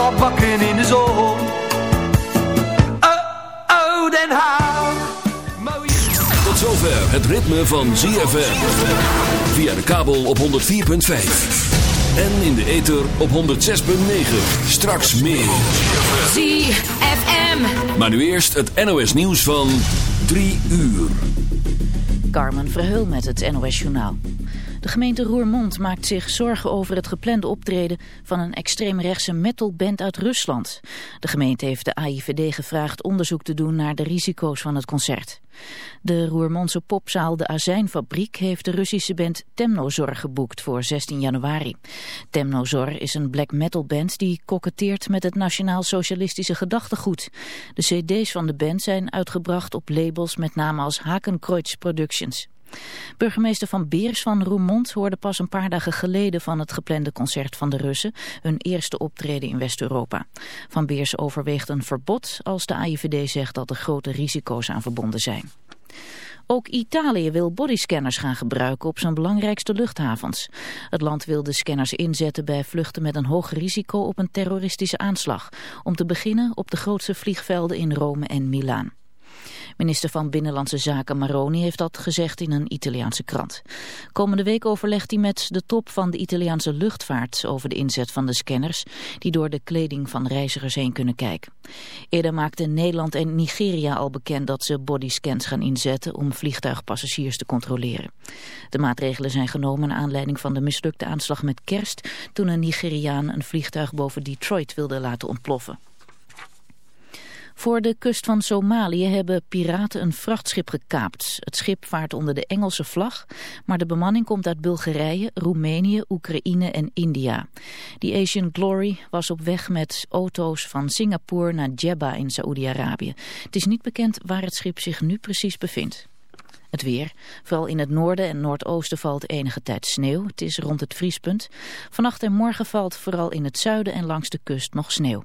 al bakken in de zon. Oh, oh, Den Haag. Tot zover het ritme van ZFM. Via de kabel op 104.5. En in de ether op 106.9. Straks meer. ZFM. Maar nu eerst het NOS nieuws van 3 uur. Carmen Verheul met het NOS Journaal. Gemeente Roermond maakt zich zorgen over het geplande optreden van een extreemrechtse metalband uit Rusland. De gemeente heeft de AIVD gevraagd onderzoek te doen naar de risico's van het concert. De Roermondse popzaal De Azijnfabriek heeft de Russische band Temnozor geboekt voor 16 januari. Temnozor is een black metal band die koketteert met het nationaal socialistische gedachtegoed. De cd's van de band zijn uitgebracht op labels met name als Hakenkreuz Productions. Burgemeester Van Beers van Roermond hoorde pas een paar dagen geleden van het geplande concert van de Russen, hun eerste optreden in West-Europa. Van Beers overweegt een verbod als de AIVD zegt dat er grote risico's aan verbonden zijn. Ook Italië wil bodyscanners gaan gebruiken op zijn belangrijkste luchthavens. Het land wil de scanners inzetten bij vluchten met een hoog risico op een terroristische aanslag. Om te beginnen op de grootste vliegvelden in Rome en Milaan. Minister van Binnenlandse Zaken Maroni heeft dat gezegd in een Italiaanse krant. Komende week overlegt hij met de top van de Italiaanse luchtvaart over de inzet van de scanners die door de kleding van reizigers heen kunnen kijken. Eerder maakten Nederland en Nigeria al bekend dat ze bodyscans gaan inzetten om vliegtuigpassagiers te controleren. De maatregelen zijn genomen naar aanleiding van de mislukte aanslag met kerst toen een Nigeriaan een vliegtuig boven Detroit wilde laten ontploffen. Voor de kust van Somalië hebben piraten een vrachtschip gekaapt. Het schip vaart onder de Engelse vlag, maar de bemanning komt uit Bulgarije, Roemenië, Oekraïne en India. Die Asian Glory was op weg met auto's van Singapore naar Jeddah in Saoedi-Arabië. Het is niet bekend waar het schip zich nu precies bevindt. Het weer. Vooral in het noorden en noordoosten valt enige tijd sneeuw. Het is rond het vriespunt. Vannacht en morgen valt vooral in het zuiden en langs de kust nog sneeuw.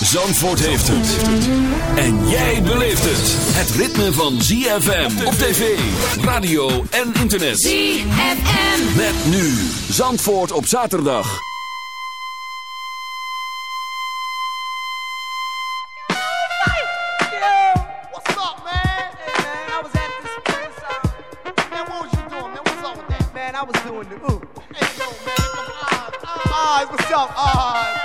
Zandvoort heeft het. En jij beleeft het. Het ritme van ZFM op tv, radio en internet. ZFM. Met nu Zandvoort op zaterdag. What's up, man? Hey, man, I was doing, man? What's up with that? Man, I was doing the ooh. Hey, yo, man, come on. Ah, what's up? Ah,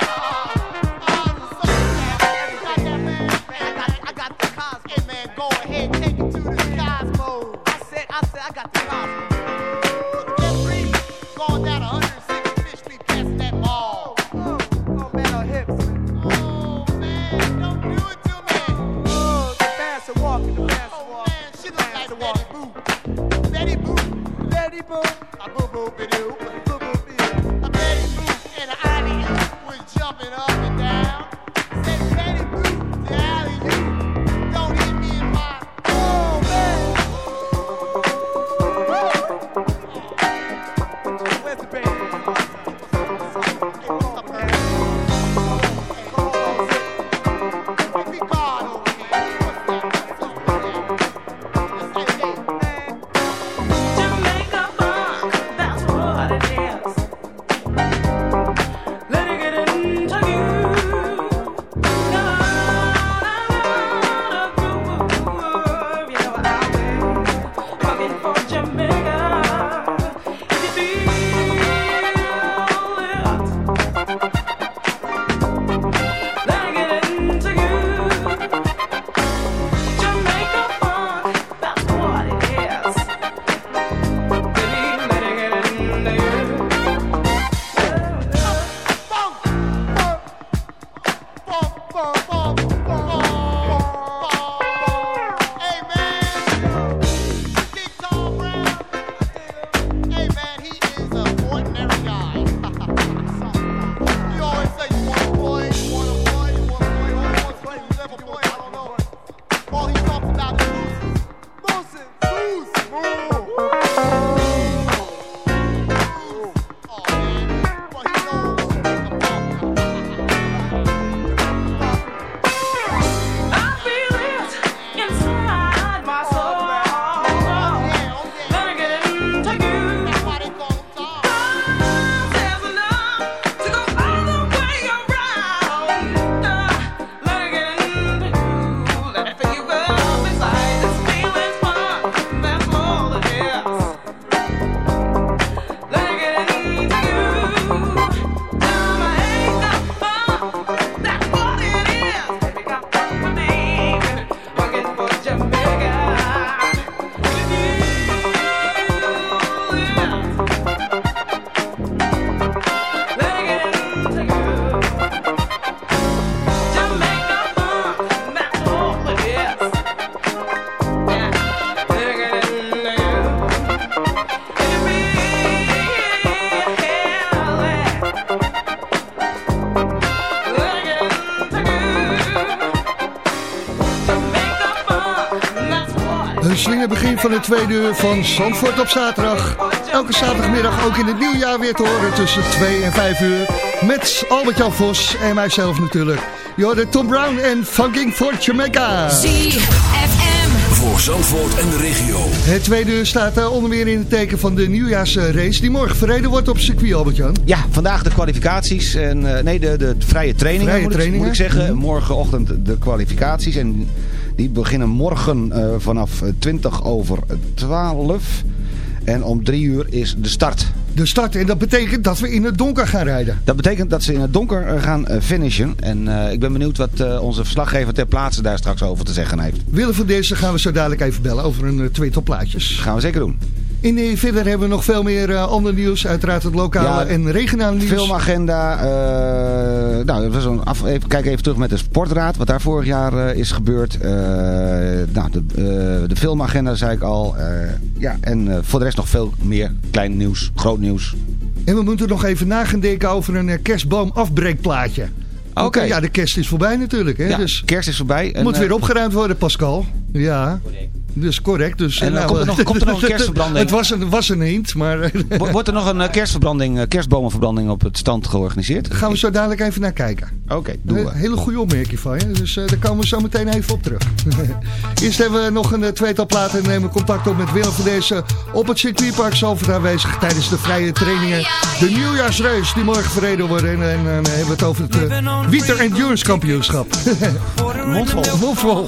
tweede uur van Zandvoort op zaterdag. Elke zaterdagmiddag ook in het nieuwjaar weer te horen tussen 2 en 5 uur. Met Albert-Jan Vos en mijzelf natuurlijk. Je Tom Brown en Funking for Jamaica. ZFM. Voor Zandvoort en de regio. Het tweede uur staat uh, onder meer in het teken van de nieuwjaarsrace die morgen verreden wordt op circuit, Albert-Jan. Ja, vandaag de kwalificaties. En, uh, nee, de, de vrije trainingen, vrije moet, trainingen. Ik, moet ik zeggen. Mm -hmm. Morgenochtend de kwalificaties. En die beginnen morgen uh, vanaf 20 over 12. En om drie uur is de start. De start, en dat betekent dat we in het donker gaan rijden. Dat betekent dat ze in het donker gaan finishen. En uh, ik ben benieuwd wat uh, onze verslaggever ter plaatse daar straks over te zeggen heeft. Willem van deze gaan we zo dadelijk even bellen over een uh, tweetal plaatjes. Gaan we zeker doen. In de, verder hebben we nog veel meer uh, ander nieuws. Uiteraard het lokale ja, en regionale nieuws. Filmagenda. Uh, nou, dat was een af, even, kijk even terug met de sportraad. Wat daar vorig jaar uh, is gebeurd. nou, de, de, filmagenda zei ik al. ja, en voor de rest nog veel meer klein nieuws. Groot nieuws. En we moeten nog even na gaan denken over een kerstboom afbreekplaatje. Oké. Okay. Ja, de kerst is voorbij natuurlijk. Hè? Ja, dus kerst is voorbij. En, moet weer opgeruimd worden, Pascal. Ja. Dus correct. Dus, en nou, komt, er nog, komt er nog een kerstverbranding? het was een, was een hint, maar... Wordt er nog een kerstverbranding, kerstbomenverbranding op het stand georganiseerd? Gaan we zo dadelijk even naar kijken. Oké, okay, doen we. Hele goede opmerking van je. Dus daar komen we zo meteen even op terug. Eerst hebben we nog een tweetal platen en nemen contact op met Willem van deze op het circuitpark Zalvoort aanwezig tijdens de vrije trainingen. De nieuwjaarsrace die morgen verreden wordt. En dan hebben we het over het uh, Wieter Endurance Kampioenschap. Mondvol. Mondvol.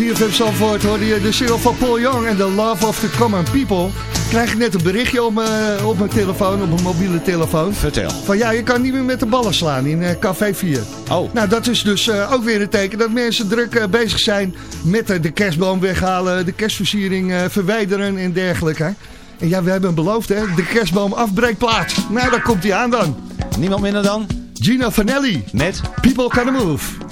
CFM Zandvoort hoorde je de single van Paul Young en The Love of the Common People. Krijg ik net een berichtje op mijn, op mijn telefoon, op mijn mobiele telefoon. Vertel. Van ja, je kan niet meer met de ballen slaan in eh, Café 4. Oh. Nou, dat is dus eh, ook weer een teken dat mensen druk eh, bezig zijn met de kerstboom weghalen, de kerstversiering verwijderen en dergelijke. En ja, we hebben beloofd hè, de kerstboom afbreekplaats. Nou, daar komt hij aan dan. Niemand minder dan? Gino Vanelli. Met? People Can Move.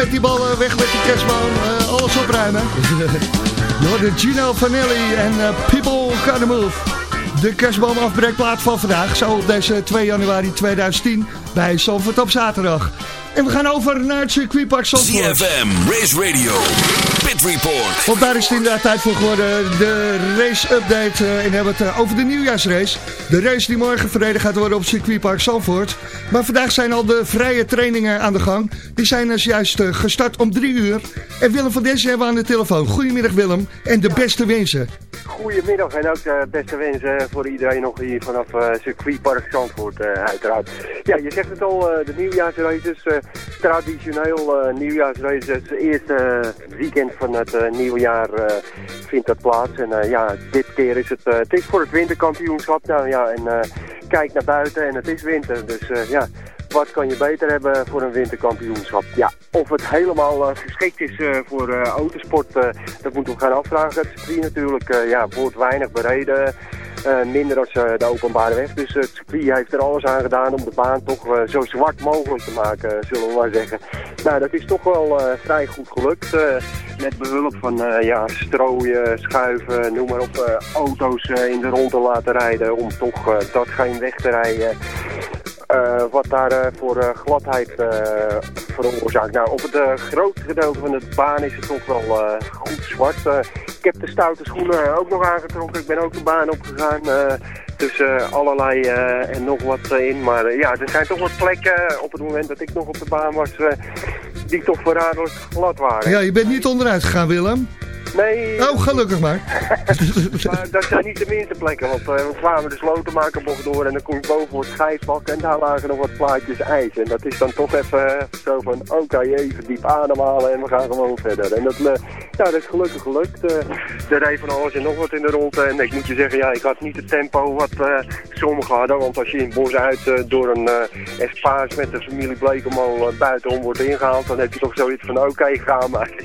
Met die ballen, weg met die kerstboom. eh, alles opruimen. Je hoorde Gino Vanelli en eh, People Gotta Move. De kerstboomafbreekplaat van vandaag. Zo op deze 2 januari 2010 bij Zandvoort op zaterdag. En we gaan over naar het circuitpark Zandvoort. CFM, Race Radio, Report. Want daar is het inderdaad tijd voor geworden. De race-update. eh, en hebben we het eh, over de nieuwjaarsrace. De race die morgen verreden gaat worden op circuitpark Zandvoort. Maar vandaag zijn al de vrije trainingen aan de gang. Die zijn dus juist eh, gestart om drie uur. En Willem van Dessen hebben we aan de telefoon. Goedemiddag Willem. En de beste wensen. Goedemiddag en ook uh, beste wensen voor iedereen nog hier vanaf uh, circuitpark Zandvoort uh, uiteraard. Ja, je zegt het al, de nieuwjaarsraces, traditioneel nieuwjaarsraces, het eerste weekend van het nieuwe jaar vindt dat plaats. En ja, dit keer is het, het is voor het winterkampioenschap, nou ja, en kijk naar buiten en het is winter, dus ja wat kan je beter hebben voor een winterkampioenschap? Ja, of het helemaal uh, geschikt is uh, voor uh, autosport, dat moeten we gaan afvragen. Het circuit natuurlijk ja, wordt weinig bereden, minder als de openbare weg. Dus het circuit heeft er alles aan gedaan om de baan toch zo zwart mogelijk te maken, zullen we maar zeggen. Nou, dat is toch wel vrij goed gelukt. met behulp van ja, strooien, schuiven, noem maar op, auto's in de rond te laten rijden om toch dat geen weg te rijden. Uh, wat daar uh, voor uh, gladheid veroorzaakt. Nou, op het grootste gedeelte van de baan is het toch wel goed zwart. ik heb de stoute schoenen ook nog aangetrokken. Ik ben ook de baan opgegaan tussen allerlei en nog wat in. Maar ja, er zijn toch wat plekken op het moment dat ik nog op de baan was die toch verraderlijk glad waren. Ja, je bent niet onderuit gegaan, Willem. Nee. Oh, gelukkig maar. maar dat zijn niet de minste plekken, want uh, we kwamen de slotenmakerbocht door en dan kom je boven het schijfvlak en daar lagen nog wat plaatjes ijs. En dat is dan toch even zo van, oké, okay, even diep ademhalen en we gaan gewoon verder. En dat, uh, ja, dat is gelukkig gelukt. Uh, er reed van alles en nog wat in de ronde en ik moet je zeggen, ja, ik had niet het tempo wat sommigen hadden, want als je in het bos uit door een Espaas met de familie Blekemal buitenom wordt ingehaald, dan heb je toch zoiets van, oké, okay, ga maar.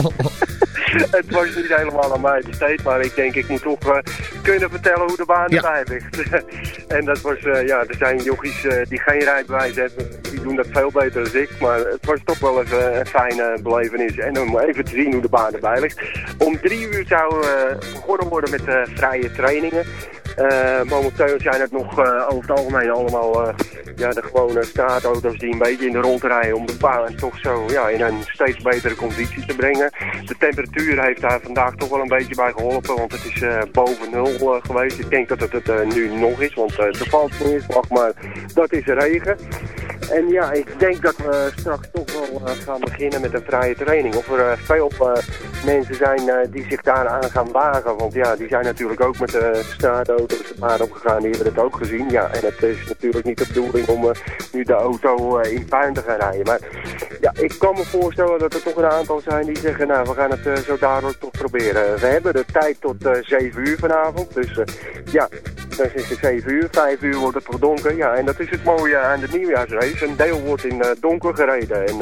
het was niet helemaal aan mij besteed, maar ik denk ik moet toch uh, kunnen vertellen hoe de baan erbij ligt. en dat was, uh, ja, er zijn jochies uh, die geen rijbewijs hebben, die doen dat veel beter dan ik, maar het was toch wel even een fijne belevenis. En om even te zien hoe de baan erbij ligt. Om drie uur zou begonnen worden met vrije trainingen. Uh, momenteel zijn het nog uh, over het algemeen allemaal uh, ja, de gewone straatauto's die een beetje in de rond rijden om de baan toch zo ja, in een steeds betere conditie te brengen. De temperatuur heeft daar vandaag toch wel een beetje bij geholpen, want het is boven nul geweest. Ik denk dat het het nu nog is, want er valt neerslag, maar dat is regen. En ja, ik denk dat we straks toch wel gaan beginnen met een vrije training. Of er veel mensen zijn die zich daaraan gaan wagen. Want ja, die zijn natuurlijk ook met de straatauto's de baan opgegaan. Die hebben het ook gezien. Ja, en het is natuurlijk niet de bedoeling om nu de auto in puin te gaan rijden. Maar ja, ik kan me voorstellen dat er toch een aantal zijn die zeggen... nou, we gaan het zo dadelijk toch proberen. We hebben de tijd tot 7 uur vanavond. Dus ja, dan is het 7 uur. 5 uur wordt het verdonker. Ja, en dat is het mooie aan de nieuwjaarsrace. Een deel wordt in donker gereden. En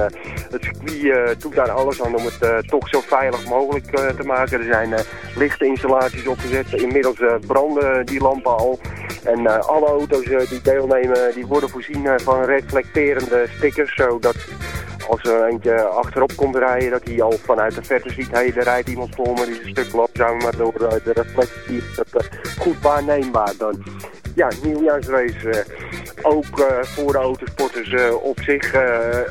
het circuit doet daar alles aan om het toch zo veilig mogelijk te maken. Er zijn lichte installaties opgezet. Inmiddels branden die lampen al. En alle auto's die deelnemen, die worden voorzien van reflecterende stickers. Zodat als er eentje achterop komt rijden, dat hij al vanuit de verte ziet, hey, er rijdt iemand voor me, die is een stuk langzamer, maar door de reflectie is dat goed waarneembaar dan. Ja, nieuwjaarsrace, uh, ook uh, voor de autosporters uh, op zich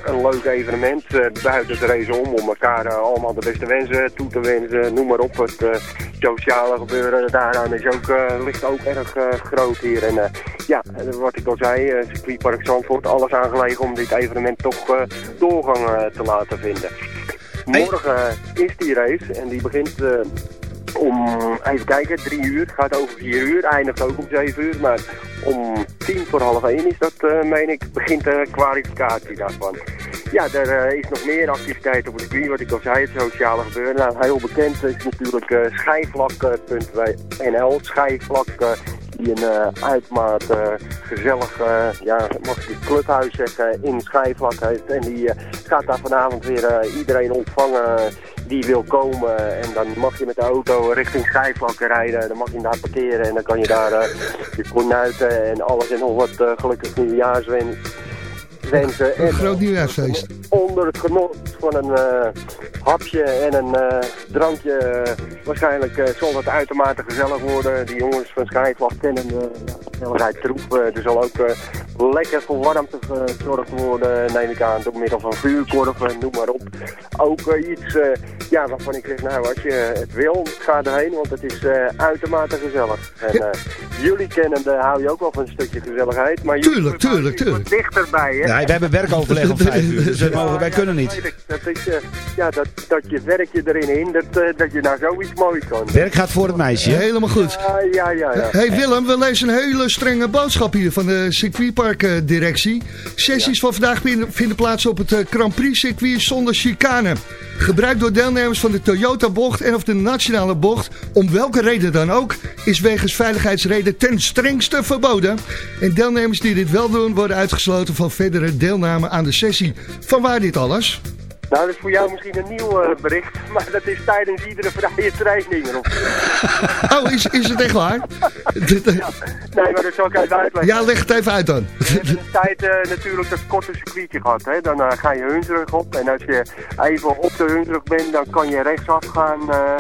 een leuk evenement. buiten het race om, om elkaar allemaal de beste wensen toe te wensen, noem maar op. Het sociale gebeuren daaraan is ook, ligt ook erg groot hier. En ja, wat ik al zei, circuitpark Zandvoort, alles aangelegen om dit evenement toch doorgang te laten vinden. Morgen is die race en die begint om, even kijken, drie uur, gaat over vier uur, eindigt ook om zeven uur, maar om tien voor half één is dat, uh, meen ik, begint de kwalificatie daarvan. Ja, er uh, is nog meer activiteit op het circuit, wat ik al zei, het sociale gebeuren. Nou, heel bekend is natuurlijk uh, schijfvlak.nl, schijfvlak die een uitmaat gezellig, ja, mag ik het clubhuis zeggen, in schijfvlak heeft. En die gaat daar vanavond weer iedereen ontvangen die wil komen. En dan mag je met de auto richting schijfvlakken rijden. Dan mag je daar parkeren en dan kan je daar je kornuiten en alles en nog wat gelukkig nieuwjaarswens Een En groot nieuwjaarsfeest. onder het genot van een eh, hapje en een eh, drankje. eh, waarschijnlijk zal het uitermate gezellig worden. Die jongens van Schijfwacht kennen ja, gezelligheid troep. Er zal ook lekker voor warmte gezorgd worden, neem ik aan, door middel van vuurkorven, noem maar op. Ook iets ja, waarvan ik zeg, nou als je het wil, ga erheen, want het is uitermate gezellig. En jullie kennende hou je ook wel van een stukje gezelligheid. Maar Tuurlijk, tuurlijk, tuurlijk. wat dichterbij, hè? Ja, we hebben werkoverleg om vijf uur, dus we, mogen, wij Ja, kunnen niet. dat is, eh, ja, dat, dat je werkje erin hindert, eh, dat je nou zoiets moois kan. Werk gaat voor het meisje. Helemaal goed. Ja, ja, ja. ja. Hey Willem, we lezen een hele strenge boodschap hier van de circuitparkdirectie. Sessies van vandaag vinden vinden plaats op het eh, Grand Prix circuit zonder chicane. Gebruik door deelnemers van de Toyota bocht en of de nationale bocht, om welke reden dan ook, is wegens veiligheidsreden ten strengste verboden. En deelnemers die dit wel doen, worden uitgesloten van verdere deelname aan de sessie. Vanwaar dit alles? Nou, dat is voor jou misschien een nieuw eh, bericht, maar dat is tijdens iedere vrije training. Oh, is, is het echt waar? Nee, maar dat zal ik even uitleggen. Ja, leg het even uit dan. We hebben een tijd eh, natuurlijk dat korte circuitje gehad. Hè? Dan eh, ga je Hunsrug op. En als je even op de Hunsrug bent, dan kan je rechtsaf gaan eh,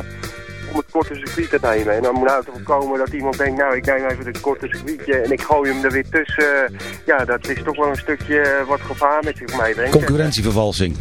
het korte circuit te nemen. En dan moet nou te voorkomen dat iemand denkt, nou ik neem even het korte circuitje en ik gooi hem er weer tussen. ja, dat is toch wel een stukje eh, wat gevaar met zich meebrengt. Concurrentievervalsing.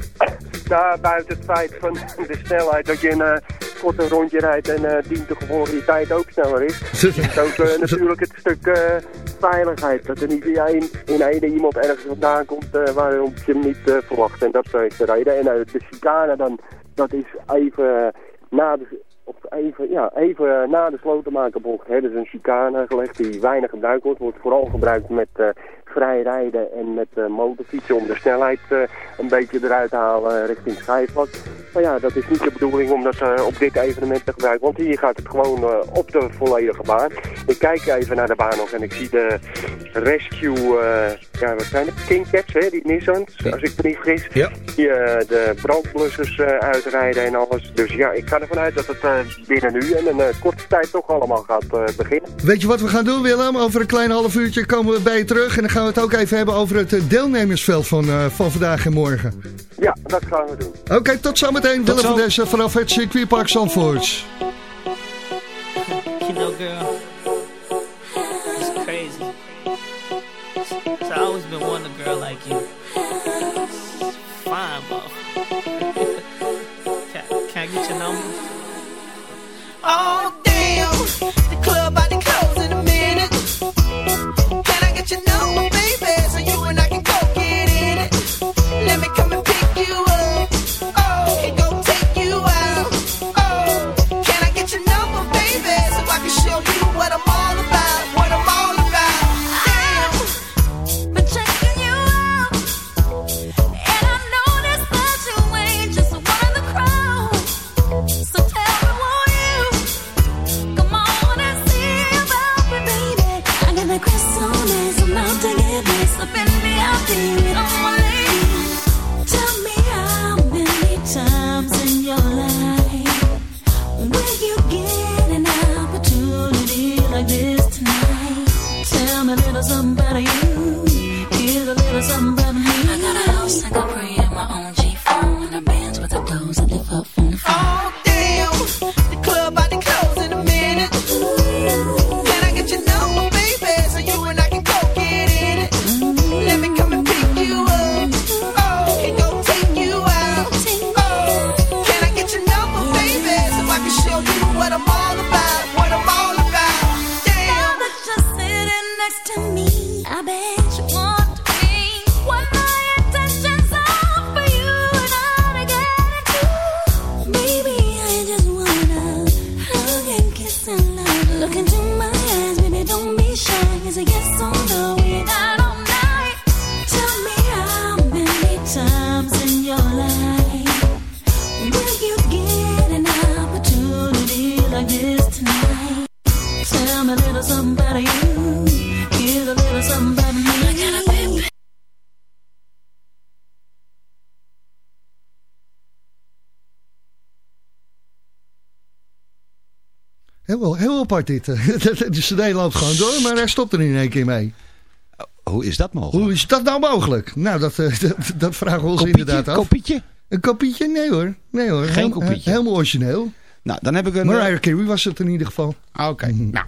Nou, buiten het feit van de snelheid dat je een eh, korte rondje rijdt en eh dient de gevolg die tijd ook sneller is. is ook natuurlijk het stuk eh, veiligheid. Dat er niet in één, in één iemand ergens vandaan komt waarom je hem niet verwacht. En dat is de reden. En de chicane dan, dat is even na de... Of even, ja, even na de slotenmakerbocht hebben ze een chicane gelegd die weinig gebruikt wordt. Wordt vooral gebruikt met eh, vrij rijden en met eh, motorfietsen om de snelheid eh, een beetje eruit te halen richting Schijfvlak. Maar ja, dat is niet de bedoeling om dat eh, op dit evenement te gebruiken, want hier gaat het gewoon eh, op de volledige baan. Ik kijk even naar de baan nog en ik zie de Rescue, eh, ja wat zijn het, Kingcats hè, die Nissans, als ik me niet vergis. Ja. Die eh, de brandblussers eh, uitrijden en alles. Dus ja, ik ga ervan uit dat het eh, binnen nu en een eh, korte tijd toch allemaal gaat eh, beginnen. Weet je wat we gaan doen, Willem? Over een klein half uurtje komen we bij je terug. En dan gaan we het ook even hebben over het eh, deelnemersveld van, eh, van vandaag en morgen. Ja, dat gaan we doen. Oké, tot zometeen. Willem zo. van Dessen vanaf het circuitpark Zandvoort. Apart dit. De cd loopt gewoon door, maar hij stopt er in één keer mee. Hoe is dat mogelijk? Hoe is dat nou mogelijk? Nou, dat, eh, dat, dat vragen we ons Kopietje? inderdaad af. Kopietje? Een kopietje? Nee hoor. Nee hoor. Geen Heel- kopietje. Helemaal origineel. Nou, dan heb ik een... Mariah Carey was het in ieder geval. Oké, nou.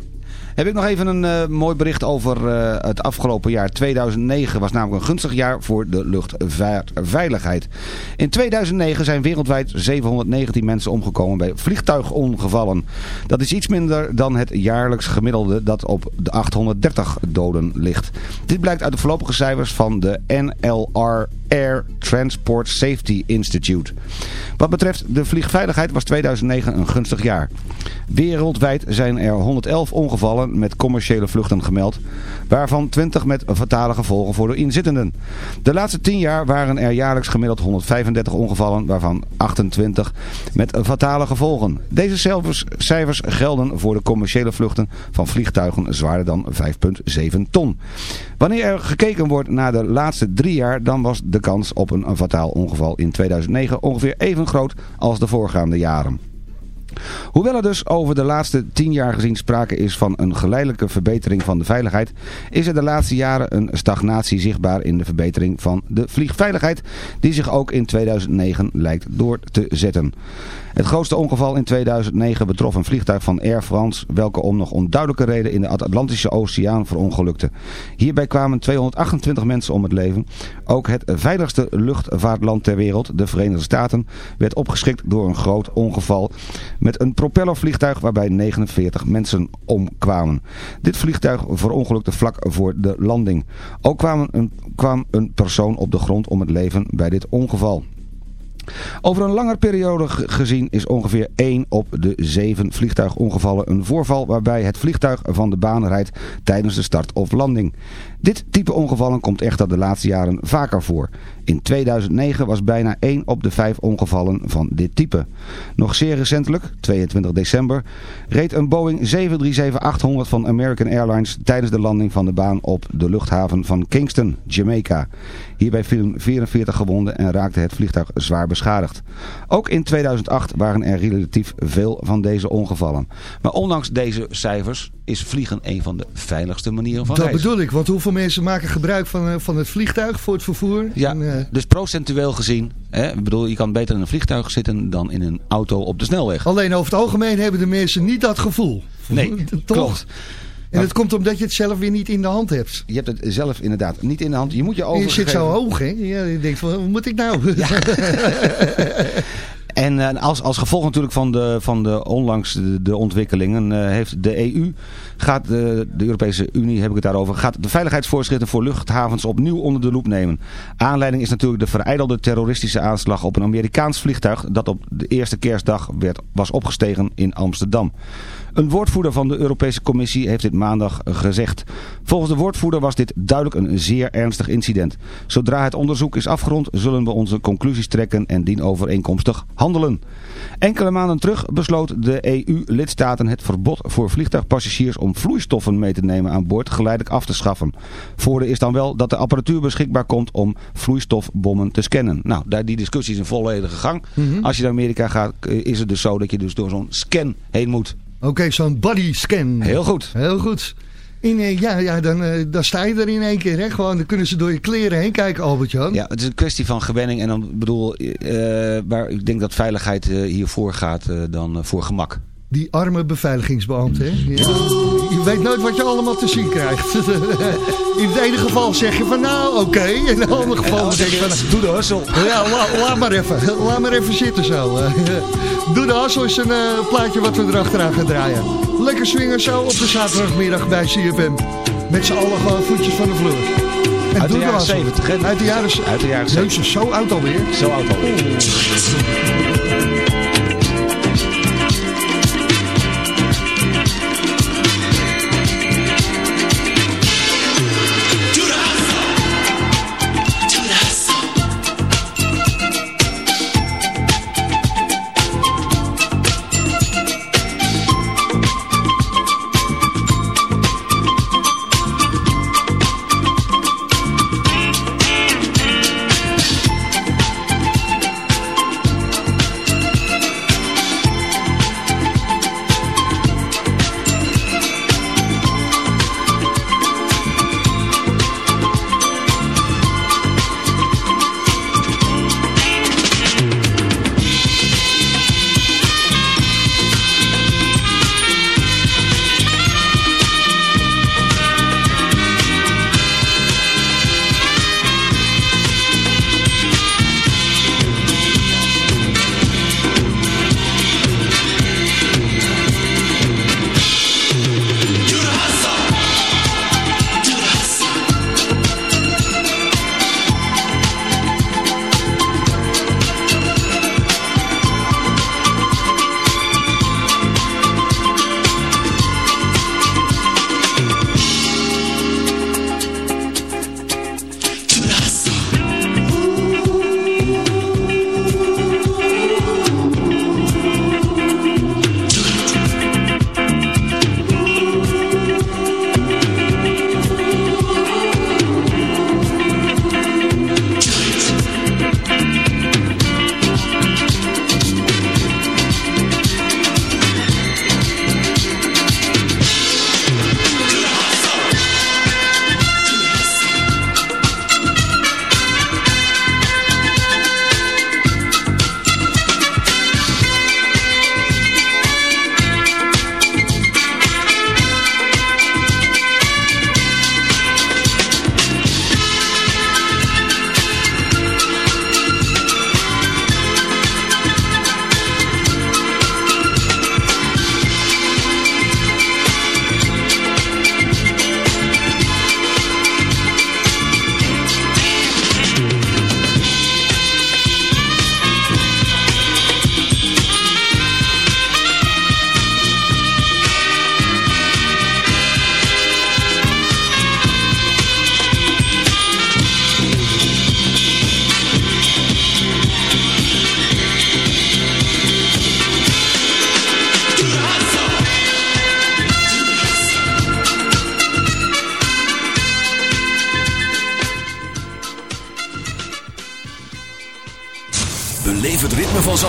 Heb ik nog even een eh, mooi bericht over eh, het afgelopen jaar. 2009 was namelijk een gunstig jaar voor de luchtvaartveiligheid. In 2009 zijn wereldwijd 719 mensen omgekomen bij vliegtuigongevallen. Dat is iets minder dan het jaarlijks gemiddelde dat op de 830 doden ligt. Dit blijkt uit de voorlopige cijfers van de NLR Air Transport Safety Institute. Wat betreft de vliegveiligheid was 2009 een gunstig jaar. Wereldwijd zijn er 111 ongevallen met commerciële vluchten gemeld, waarvan 20 met fatale gevolgen voor de inzittenden. De laatste 10 jaar waren er jaarlijks gemiddeld 135 ongevallen, waarvan 28 met fatale gevolgen. Deze cijfers, gelden voor de commerciële vluchten van vliegtuigen zwaarder dan 5,7 ton. Wanneer er gekeken wordt naar de laatste drie jaar, dan was de kans op een fataal ongeval in 2009 ongeveer even groot als de voorgaande jaren. Hoewel er dus over de laatste tien jaar gezien sprake is van een geleidelijke verbetering van de veiligheid, is er de laatste jaren een stagnatie zichtbaar in de verbetering van de vliegveiligheid, die zich ook in 2009 lijkt door te zetten. Het grootste ongeval in 2009 betrof een vliegtuig van Air France, welke om nog onduidelijke reden in de Atlantische Oceaan verongelukte. Hierbij kwamen 228 mensen om het leven. Ook het veiligste luchtvaartland ter wereld, de Verenigde Staten, werd opgeschrikt door een groot ongeval met een propellervliegtuig waarbij 49 mensen omkwamen. Dit vliegtuig verongelukte vlak voor de landing. Ook kwamen een, kwam een persoon op de grond om het leven bij dit ongeval. Over een langere periode gezien is ongeveer 1 op de 7 vliegtuigongevallen een voorval waarbij het vliegtuig van de baan rijdt tijdens de start of landing. Dit type ongevallen komt echter de laatste jaren vaker voor. In 2009 was bijna 1 op de 5 ongevallen van dit type. Nog zeer recentelijk, 22 december, reed een Boeing 737-800 van American Airlines tijdens de landing van de baan op de luchthaven van Kingston, Jamaica. Hierbij vielen 44 gewonden en raakte het vliegtuig zwaar beschadigd. Ook in 2008 waren er relatief veel van deze ongevallen. Maar ondanks deze cijfers is vliegen een van de veiligste manieren van Dat reizen. bedoel ik, want hoeveel mensen maken gebruik van, eh, van het vliegtuig voor het vervoer? Ja, En, eh, dus procentueel gezien, hè, ik bedoel, je kan beter in een vliegtuig zitten dan in een auto op de snelweg. alleen over het algemeen hebben de mensen niet dat gevoel. Nee, Toch? klopt. En dat komt omdat je het zelf weer niet in de hand hebt. Je hebt het zelf inderdaad niet in de hand. Je moet je En je zit zo hoog, hè? Ja, je denkt van, wat moet ik nou? En eh, als, als gevolg natuurlijk van de, van de onlangs de, ontwikkelingen eh, heeft de EU, gaat de, de Europese Unie, heb ik het daarover, gaat de veiligheidsvoorschriften voor luchthavens opnieuw onder de loep nemen. Aanleiding is natuurlijk de vereidelde terroristische aanslag op een Amerikaans vliegtuig dat op de eerste kerstdag werd, was opgestegen in Amsterdam. Een woordvoerder van de Europese Commissie heeft dit maandag gezegd. Volgens de woordvoerder was dit duidelijk een zeer ernstig incident. Zodra het onderzoek is afgerond zullen we onze conclusies trekken en dienovereenkomstig handelen. Enkele maanden terug besloot de EU-lidstaten het verbod voor vliegtuigpassagiers om vloeistoffen mee te nemen aan boord geleidelijk af te schaffen. Voordeel is dan wel dat de apparatuur beschikbaar komt om vloeistofbommen te scannen. Nou, daar die discussie is in volledige gang. Mhm. Als je naar Amerika gaat is het dus zo dat je dus door zo'n scan heen moet. Oké, zo'n body scan. Heel goed. Heel goed. In, eh, ja, ja dan, eh, dan sta je er in één keer. Hè? Gewoon, dan kunnen ze door je kleren heen kijken, Albert-Jan. Ja, het is een kwestie van gewenning. En dan bedoel, eh waar ik denk dat veiligheid hiervoor gaat dan voor gemak. Die arme beveiligingsbeambte. Hè? Ja. Je weet nooit wat je allemaal te zien krijgt. in het ene geval zeg je van nou, oké. In het andere geval zeg je van... Doe de hussel. Ja, la- laat maar even. Laat maar even zitten zo. Doe de hassel is een eh, plaatje wat we erachteraan gaan draaien. Lekker swingen zo op de zaterdagmiddag bij CFM. Met z'n allen gewoon voetjes van de vloer. En Uit de doe jaren hassel. 70, hè? Uit de jaren, Uit de jaren 70. Zo oud alweer. Zo oud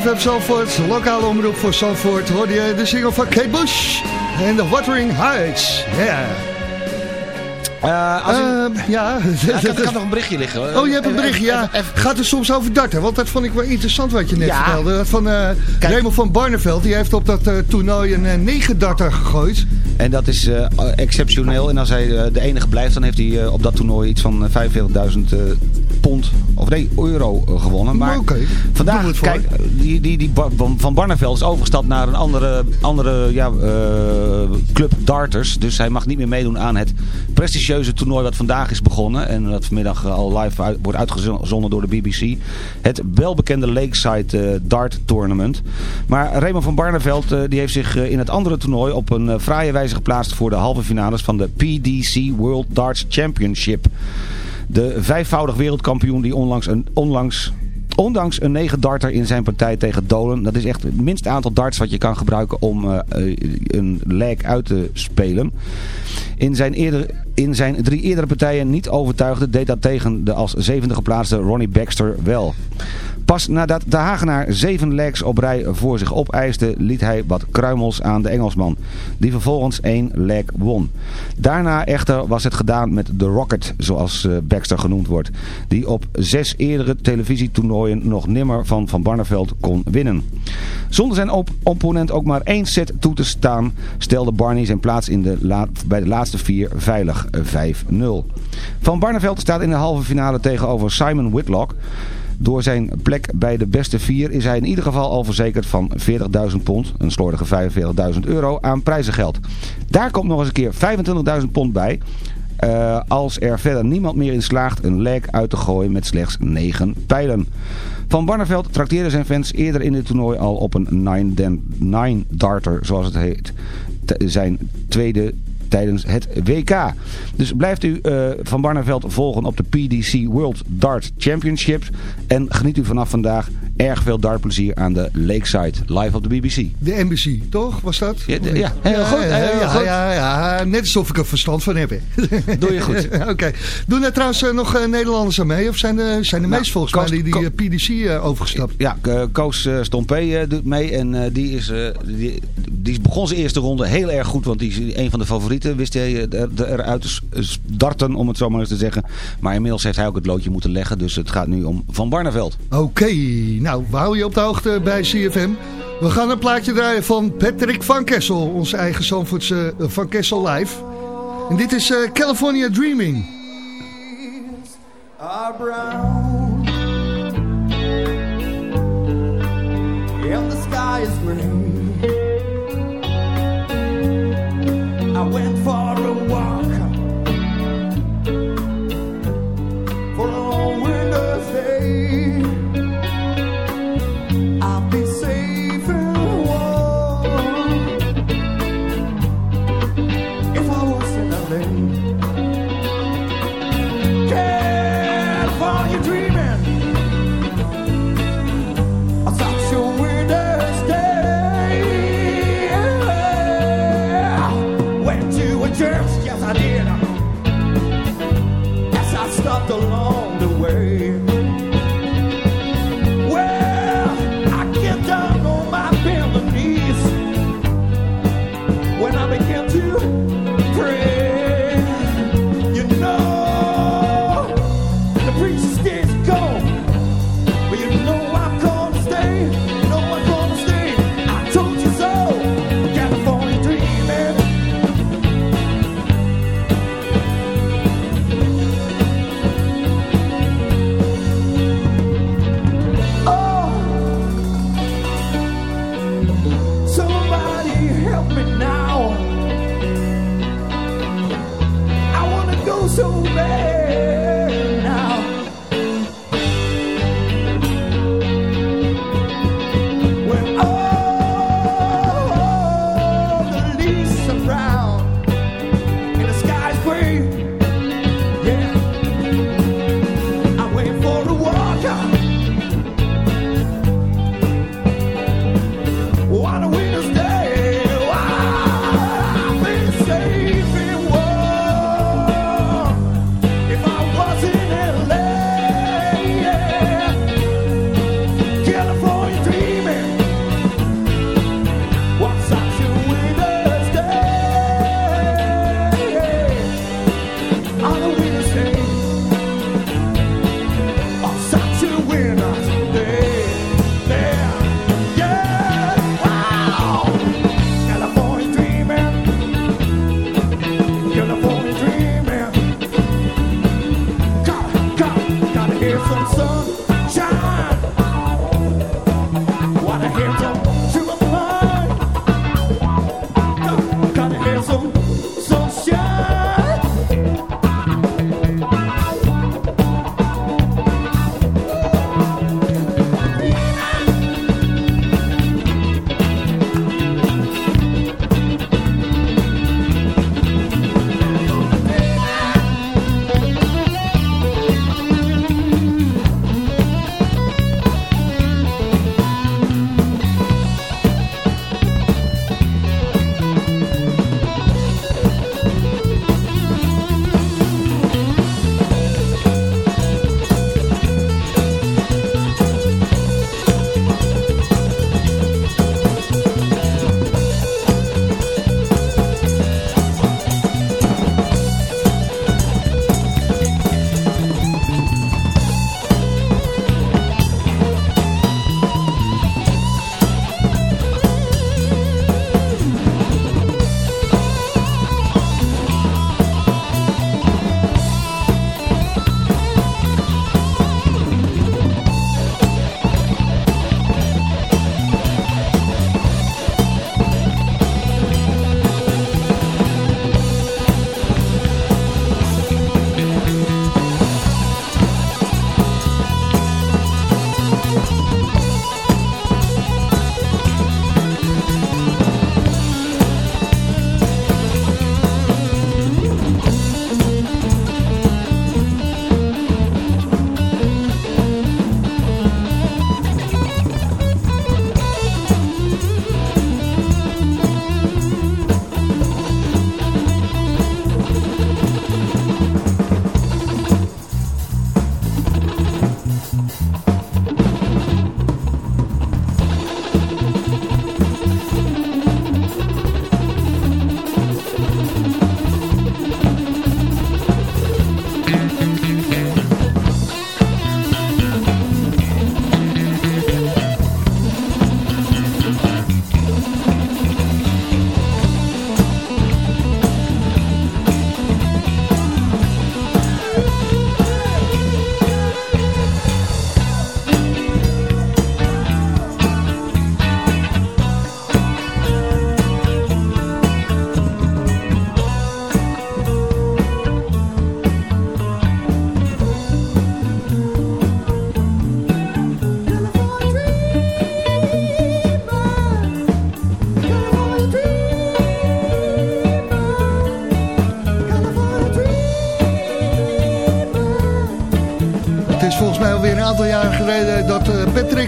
CFM Zandvoort, lokale omroep voor Zandvoort, hoorde je de single van Kate Bush en The Watering Heights. Yeah. Uh, ja. ja ik, nog een berichtje liggen. Oh, je hebt een berichtje, ja. Gaat er soms over darten? Want dat vond ik wel interessant wat je net vertelde. Dat van uh, Raymond van Barneveld, die heeft op dat eh, toernooi een negen darter gegooid. En dat is eh, exceptioneel. En als hij eh, de enige blijft, dan heeft hij eh, op dat toernooi iets van 45.000 pond, of nee, euro gewonnen. Maar vandaag, kijk, die, die, die Van Barneveld is overgestapt naar een andere, andere ja, club darters. Dus hij mag niet meer meedoen aan het prestigieuze toernooi wat vandaag is begonnen. En dat vanmiddag al live wordt uitgezonden door de BBC. Het welbekende Lakeside Dart Tournament. Maar Raymond van Barneveld die heeft zich in het andere toernooi op een fraaie wijze geplaatst voor de halve finales van de PDC World Darts Championship. De vijfvoudig wereldkampioen die onlangs een, onlangs, ondanks een negen darter in zijn partij tegen Dolan. Dat is echt het minste aantal darts wat je kan gebruiken om eh, eh, een leg uit te spelen. In zijn, eerder, in zijn drie eerdere partijen niet overtuigde, deed dat tegen de als zevende geplaatste Ronnie Baxter wel. Pas nadat de Hagenaar zeven legs op rij voor zich opeiste, liet hij wat kruimels aan de Engelsman, die vervolgens één leg won. Daarna echter was het gedaan met de Rocket, zoals eh, Baxter genoemd wordt, die op zes eerdere televisietoernooien nog nimmer van Van Barneveld kon winnen. Zonder zijn op opponent ook maar één set toe te staan, stelde Barney zijn plaats in de bij de laatste vier veilig eh, 5-0. Van Barneveld staat in de halve finale tegenover Simon Whitlock. Door zijn plek bij de beste vier is hij in ieder geval al verzekerd van 40.000 pond, een slordige 45.000 euro, aan prijzengeld. Daar komt nog eens een keer 25.000 pond bij. eh, als er verder niemand meer in slaagt een leg uit te gooien met slechts 9 pijlen. Van Barneveld trakteerde zijn fans eerder in dit toernooi al op een 9-darter, zoals het heet. Zijn tweede tijdens het WK. Dus blijft u eh, Van Barneveld volgen op de PDC World Dart Championships. En geniet u vanaf vandaag erg veel dartplezier aan de Lakeside, live op de BBC. De NBC, toch? Was dat? Ja, de- ja, heel goed, Ja, heel ja, goed. ja, ja, net alsof ik er verstand van heb. hè. Doe je goed. Oké. Doen er trouwens eh, nog eh, Nederlanders aan mee? Of zijn, de zijn de Nou, meest volgens Koos- mij die, die eh, PDC overgestapt? Ja, Koos Stompé doet mee en die, is, die, die begon zijn eerste ronde heel erg goed, want die is een van de favorieten. Wist hij eruit te darten, om het zo maar eens te zeggen. Maar inmiddels heeft hij ook het loodje moeten leggen, dus het gaat nu om Van Barneveld. Oké, nou, we houden je op de hoogte bij CFM. We gaan een plaatje draaien van Patrick van Kessel, onze eigen Zandvoortse eh, Van Kessel live. En dit is eh, California Dreaming. brown the sky is.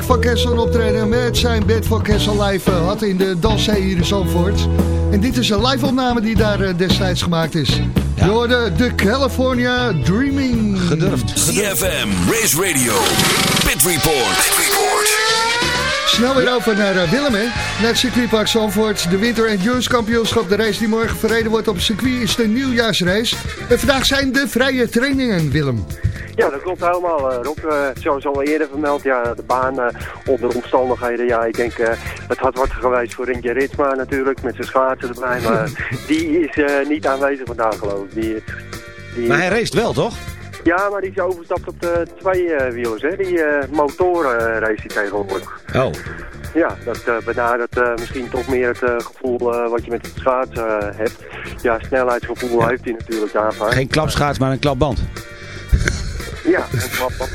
Van Kessel een optreden met zijn band van Kessel live eh, had in de Dalzee hier in Zandvoort. En dit is een live opname die daar eh, destijds gemaakt is. Je hoorde de California Dreaming. Gedurfd. CFM, Race Radio, Pit Report. Snel weer over naar eh, Willem, hè? Naar het circuitpark Zandvoort. De Winter Endurance Kampioenschap. De race die morgen verreden wordt op het circuit is de nieuwjaarsrace. En vandaag zijn de vrije trainingen, Willem. Ja, dat klopt helemaal, eh, Rob. Eh, zoals al eerder vermeld, ja, de baan eh, onder omstandigheden. Ja, ik denk, eh, het had wat geweest voor Rinje Ritsma natuurlijk, met zijn schaatsen erbij. Maar die is eh, niet aanwezig vandaag, geloof ik. Die, die, Maar hij race wel, toch? Ja, maar die is overstapt op de twee eh, wielers, hè. Die eh, motoren eh, race die tegenwoordig. Oh. Ja, dat uh, benadert eh, misschien toch meer het eh, gevoel eh, wat je met het schaatsen eh, hebt. Ja, snelheidsgevoel heeft hij natuurlijk daarvan. Geen klapschaats, maar een klapband. Ja,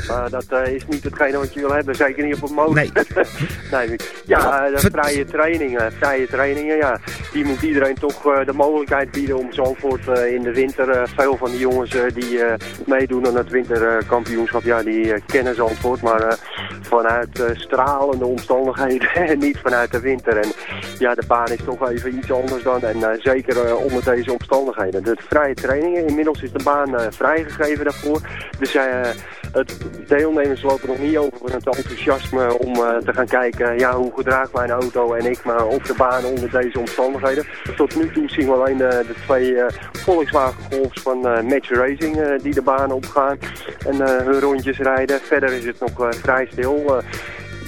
maar dat eh, is niet hetgene wat je wil hebben. Zeker niet op een motor. Nee. nee. Ja, eh, de vrije trainingen, vrije trainingen, ja. Die moet iedereen toch eh, de mogelijkheid bieden om Zandvoort in de winter. veel van die jongens die meedoen aan het winterkampioenschap, ja, die kennen Zandvoort. Maar vanuit stralende omstandigheden en niet vanuit de winter. En ja, de baan is toch even iets anders dan. En zeker onder deze omstandigheden. De vrije trainingen, inmiddels is de baan vrijgegeven daarvoor. Dus het deelnemers lopen nog niet over het enthousiasme om eh, te gaan kijken ja, hoe gedraagt mijn auto en ik me op de baan onder deze omstandigheden. Tot nu toe zien we alleen de, de twee eh, Volkswagen Golfs van eh, Match Racing eh, die de baan opgaan en eh, hun rondjes rijden. Verder is het nog eh, vrij stil.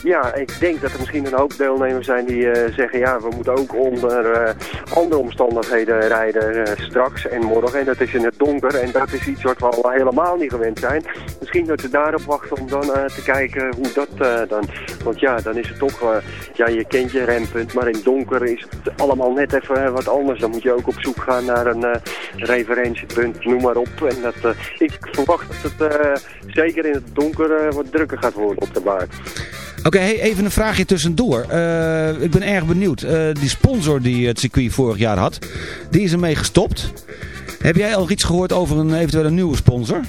Ja, ik denk dat er misschien een hoop deelnemers zijn die eh, zeggen... ja, we moeten ook onder eh, andere omstandigheden rijden eh, straks en morgen. En dat is in het donker en dat is iets wat we al helemaal niet gewend zijn. Misschien dat we daarop wachten om dan te kijken hoe dat dan... Want ja, dan is het toch... ja, je kent je rempunt, maar in het donker is het allemaal net even wat anders. Dan moet je ook op zoek gaan naar een referentiepunt, noem maar op. En dat, ik verwacht dat het zeker in het donker wat drukker gaat worden op de baan. Oké, even een vraagje tussendoor. Eh, ik ben erg benieuwd. Eh, die sponsor die het circuit vorig jaar had, die is ermee gestopt. Heb jij al iets gehoord over een eventuele nieuwe sponsor?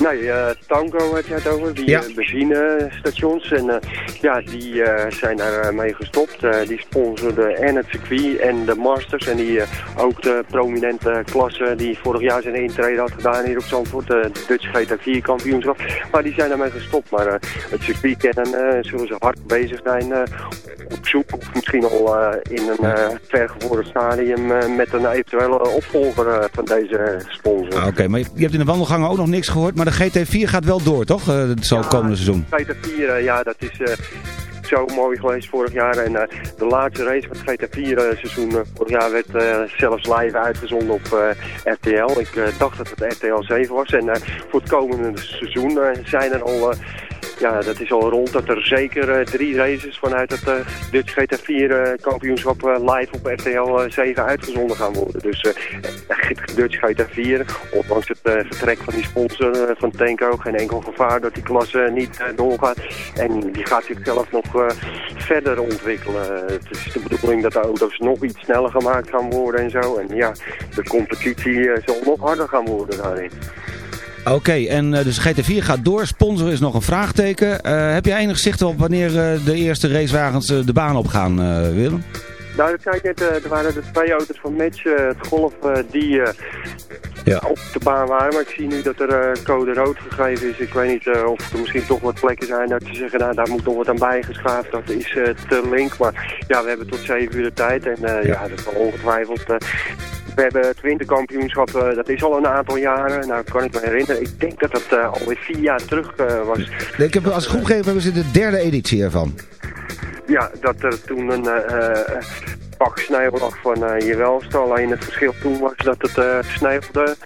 Nee, eh Tango had je het over, die Ja. eh, benzinestations. En eh, ja, die eh, zijn daar mee gestopt. Die sponsorden en het circuit en de Masters. En die ook de prominente klasse die vorig jaar zijn intrede had gedaan hier op Zandvoort. De Dutch GT4 kampioenschap. Maar die zijn daarmee gestopt. Maar het circuit kennen zullen ze hard bezig zijn op zoek. Of misschien al in een uh, vergevorderd stadium met een eventuele opvolger van deze sponsor. Ah, Oké, maar je, je hebt in de wandelgangen ook nog niks gehoord. Maar de GT4 gaat wel door, toch? Eh, het zal komende seizoen. GT4, eh, ja, dat is eh, zo mooi geweest vorig jaar. En de laatste race van het GT4 seizoen vorig jaar werd zelfs live uitgezonden op RTL. Ik dacht dat het RTL 7 was. En voor het komende seizoen zijn er al... ja, dat is al rond dat er zeker eh, drie races vanuit het eh, Dutch GT4 eh, kampioenschap live op RTL eh, 7 uitgezonden gaan worden. Dus Dutch GT4, ondanks het vertrek van die sponsor van Tenko, geen enkel gevaar dat die klasse niet doorgaat. En die gaat zichzelf nog verder ontwikkelen. het is de bedoeling dat de auto's nog iets sneller gemaakt gaan worden en zo. En ja, de competitie zal nog harder gaan worden daarin. Oké, en eh, dus GT4 gaat door. Sponsor is nog een vraagteken. Eh, heb jij enig zicht op wanneer eh, de eerste racewagens de baan op gaan, Willem? Nou, ik net, eh, er waren de twee auto's van Match, het Golf, die eh, op de baan waren. Maar ik zie nu dat er code rood gegeven is. Ik weet niet of er misschien toch wat plekken zijn dat ze zeggen, nou, daar moet nog wat aan bijgeschaafd. Dat is te link. Maar ja, we hebben tot 7 uur de tijd. En eh, ja. dat zal ongetwijfeld... we hebben het winterkampioenschap, dat is al een aantal jaren. Nou, kan ik me herinneren. Ik denk dat dat eh, alweer vier jaar terug eh, was. Nee, Ik heb, als ik goed begrepen heb, is dit de derde editie ervan. Ja, dat er toen een eh, pak sneeuw lag van eh Jewelste. Alleen het verschil toen was dat het eh sneeuwde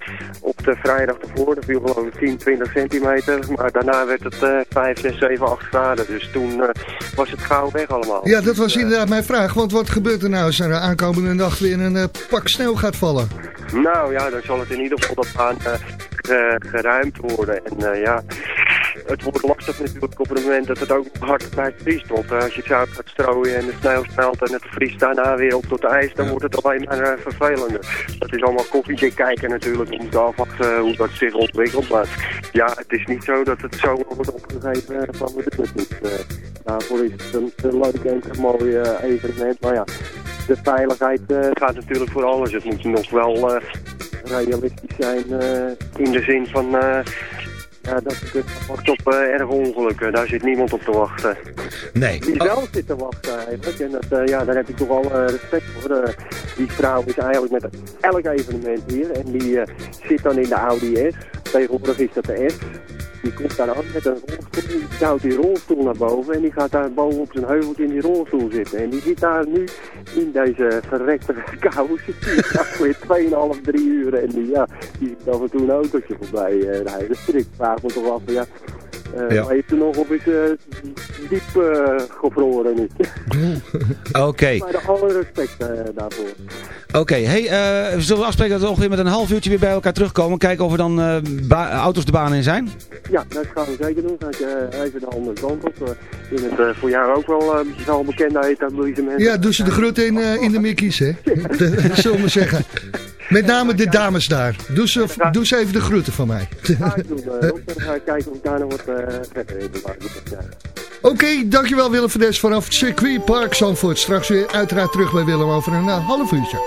op de vrijdag ervoor. Dat viel geloof ik 10, 20 centimeter. Maar daarna werd het eh 5, 6, 7, 8 graden. Dus toen eh, was het gauw weg allemaal. Ja, dat was inderdaad mijn vraag. Want wat gebeurt er nou als er de aankomende nacht weer een pak sneeuw gaat vallen? Nou ja, dan zal het in ieder geval dat aan ge- geruimd worden. En ja, het wordt lastig natuurlijk op het moment dat het ook hard bij vriest. Want als je het zout gaat strooien en de sneeuw smelt en het vriest daarna weer op tot ijs, dan wordt het alleen maar eh, vervelender. Dat is allemaal koffiedik kijken natuurlijk. We moeten afwachten eh, hoe dat zich ontwikkelt. Maar ja, het is niet zo dat het zo wordt opgegeven eh, van we doen het niet. Eh, daarvoor is het een, een leuk en een mooi evenement. Maar ja, de veiligheid eh, gaat natuurlijk voor alles. Het moet nog wel realistisch zijn in de zin van ja, dat wachten op eh, erg ongelukken. Daar zit niemand op te wachten. Nee. Die wel zit te wachten eigenlijk. En dat, eh, ja, daar heb ik toch wel eh, respect voor. Eh, die vrouw is eigenlijk met elk evenement hier. En die eh, zit dan in de Audi S. Tegenwoordig is dat de S. Die komt daar aan met een rolstoel. Die duwt die rolstoel naar boven. En die gaat daar boven op zijn heuveltje in die rolstoel zitten. En die zit daar nu in deze verrekte kou. Zit weer 2,5, 3 uur. En die, ja, die ziet af en toe een autootje voorbij eh, rijden. Ik vraag me toch af, ja... eh Ja. Maar heeft er nog of is eh, diep eh, gevroren? Oké. Maar de alle respect eh, daarvoor. Oké, hey, eh, zullen we afspreken dat we ongeveer met een half uurtje weer bij elkaar terugkomen? Kijken of er dan eh, auto's de baan in zijn? Ja, dat gaan we zeker doen. Ga ik eh, even de andere kant op. in het eh, voor jou ook wel uh, wel bekende etablissement. Ja, doe ze de groeten in, eh, in de mikkies, hè? Dat zullen we zeggen. Met name de dames daar. Doe ze, doe ze even de groeten van mij. Ga ik doen. Rob. Dan ga ik kijken of ik daar nog wat verder in bewaar. Oké, dankjewel Willem van Des vanaf het circuit Park Zandvoort. Straks weer uiteraard terug bij Willem over een eh, half uurtje.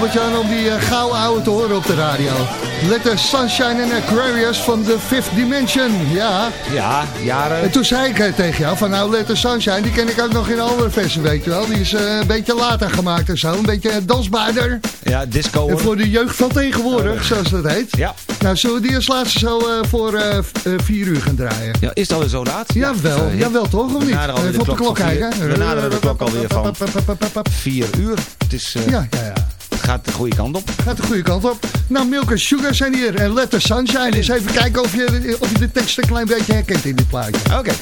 Albert-Jan, om die uh, gouden oude te horen op de radio. Let the Sunshine and Aquarius van The Fifth Dimension. Ja. Ja, jaren. En toen zei ik eh, tegen jou van nou, Let the Sunshine, die ken ik ook nog in een andere versie, weet je wel. Die is eh, een beetje later gemaakt en zo, een beetje dansbaarder. Ja, disco. En voor de jeugd van tegenwoordig, zoals dat heet. Ja. Nou, zullen we die als laatste zo voor vier uur gaan draaien? Ja, is het alweer zo laat? Jawel, ja, jawel toch, of niet? Even op de klok kijken. We naderen de klok alweer van vier uur. Het is... Ja, ja, ja. Gaat de goede kant op. Gaat de goede kant op. Nou, Milk and Sugar zijn hier en Let the Sunshine. Dus even kijken of je, of je de tekst een klein beetje herkent in dit plaatje. Oké. Okay.